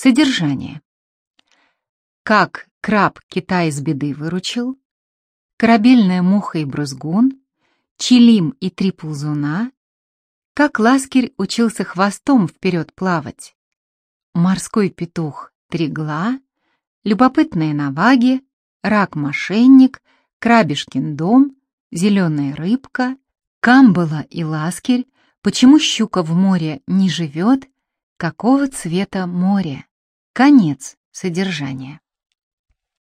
Содержание. Как краб Китай из беды выручил, корабельная муха и брызгун, чилим и три ползуна, как ласкирь учился хвостом вперед плавать, морской петух Тригла, любопытные наваги, рак-мошенник, крабишкин дом, зеленая рыбка, камбала и ласкирь, почему щука в море не живет, какого цвета море. Конец содержания.